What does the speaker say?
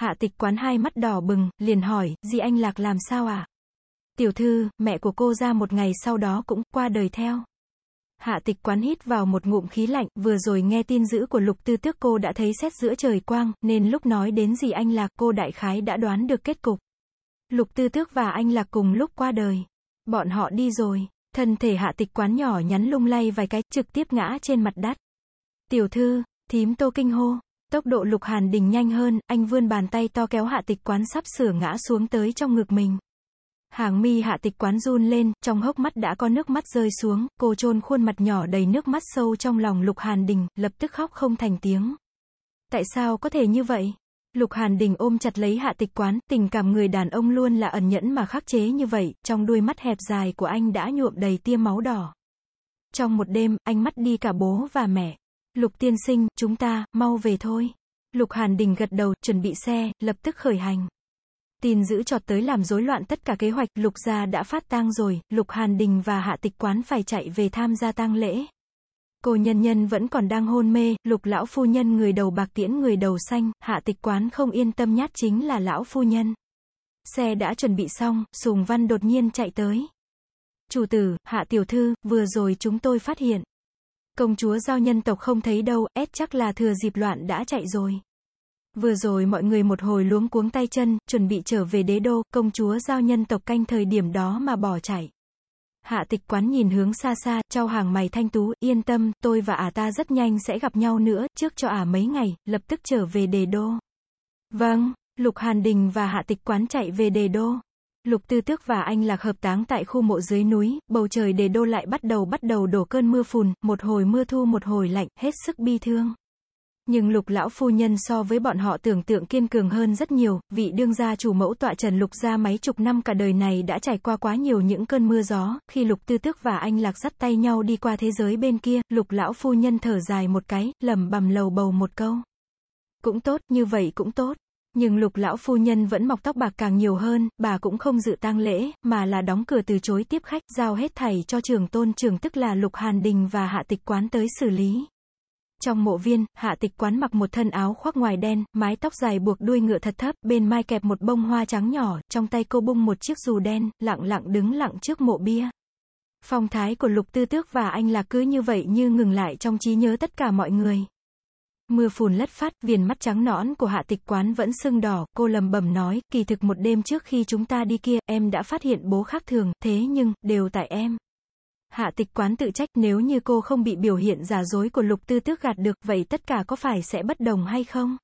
Hạ tịch quán hai mắt đỏ bừng, liền hỏi, dì anh Lạc làm sao à? Tiểu thư, mẹ của cô ra một ngày sau đó cũng qua đời theo. Hạ tịch quán hít vào một ngụm khí lạnh, vừa rồi nghe tin dữ của lục tư tước cô đã thấy xét giữa trời quang, nên lúc nói đến gì anh lạc cô đại khái đã đoán được kết cục. Lục tư tước và anh lạc cùng lúc qua đời. Bọn họ đi rồi. Thân thể hạ tịch quán nhỏ nhắn lung lay vài cái, trực tiếp ngã trên mặt đất. Tiểu thư, thím tô kinh hô. Tốc độ lục hàn đình nhanh hơn, anh vươn bàn tay to kéo hạ tịch quán sắp sửa ngã xuống tới trong ngực mình. Hàng mi hạ tịch quán run lên, trong hốc mắt đã có nước mắt rơi xuống, cô trôn khuôn mặt nhỏ đầy nước mắt sâu trong lòng Lục Hàn Đình, lập tức khóc không thành tiếng. Tại sao có thể như vậy? Lục Hàn Đình ôm chặt lấy hạ tịch quán, tình cảm người đàn ông luôn là ẩn nhẫn mà khắc chế như vậy, trong đuôi mắt hẹp dài của anh đã nhuộm đầy tia máu đỏ. Trong một đêm, anh mất đi cả bố và mẹ. Lục tiên sinh, chúng ta, mau về thôi. Lục Hàn Đình gật đầu, chuẩn bị xe, lập tức khởi hành. Tin giữ trọt tới làm rối loạn tất cả kế hoạch, Lục gia đã phát tang rồi, Lục Hàn Đình và Hạ Tịch Quán phải chạy về tham gia tang lễ. Cô nhân nhân vẫn còn đang hôn mê, Lục lão phu nhân người đầu bạc tiễn người đầu xanh, Hạ Tịch Quán không yên tâm nhát chính là lão phu nhân. Xe đã chuẩn bị xong, Sùng Văn đột nhiên chạy tới. Chủ tử, Hạ Tiểu Thư, vừa rồi chúng tôi phát hiện. Công chúa giao nhân tộc không thấy đâu, ép chắc là thừa dịp loạn đã chạy rồi. Vừa rồi mọi người một hồi luống cuống tay chân, chuẩn bị trở về đế đô, công chúa giao nhân tộc canh thời điểm đó mà bỏ chạy. Hạ tịch quán nhìn hướng xa xa, trao hàng mày thanh tú, yên tâm, tôi và ả ta rất nhanh sẽ gặp nhau nữa, trước cho ả mấy ngày, lập tức trở về đề đô. Vâng, Lục Hàn Đình và Hạ tịch quán chạy về đề đô. Lục Tư Tước và anh Lạc hợp táng tại khu mộ dưới núi, bầu trời đề đô lại bắt đầu bắt đầu đổ cơn mưa phùn, một hồi mưa thu một hồi lạnh, hết sức bi thương. Nhưng lục lão phu nhân so với bọn họ tưởng tượng kiên cường hơn rất nhiều, vị đương gia chủ mẫu tọa trần lục gia mấy chục năm cả đời này đã trải qua quá nhiều những cơn mưa gió, khi lục tư tước và anh lạc dắt tay nhau đi qua thế giới bên kia, lục lão phu nhân thở dài một cái, lầm bầm lầu bầu một câu. Cũng tốt, như vậy cũng tốt. Nhưng lục lão phu nhân vẫn mọc tóc bạc càng nhiều hơn, bà cũng không dự tang lễ, mà là đóng cửa từ chối tiếp khách, giao hết thảy cho trường tôn trường tức là lục hàn đình và hạ tịch quán tới xử lý. Trong mộ viên, hạ tịch quán mặc một thân áo khoác ngoài đen, mái tóc dài buộc đuôi ngựa thật thấp, bên mai kẹp một bông hoa trắng nhỏ, trong tay cô bung một chiếc dù đen, lặng lặng đứng lặng trước mộ bia. Phong thái của lục tư tước và anh là cứ như vậy như ngừng lại trong trí nhớ tất cả mọi người. Mưa phùn lất phát, viền mắt trắng nõn của hạ tịch quán vẫn sưng đỏ, cô lầm bầm nói, kỳ thực một đêm trước khi chúng ta đi kia, em đã phát hiện bố khác thường, thế nhưng, đều tại em. Hạ tịch quán tự trách nếu như cô không bị biểu hiện giả dối của lục tư tước gạt được, vậy tất cả có phải sẽ bất đồng hay không?